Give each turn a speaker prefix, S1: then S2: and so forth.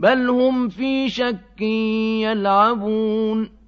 S1: بل هم في شك يلعبون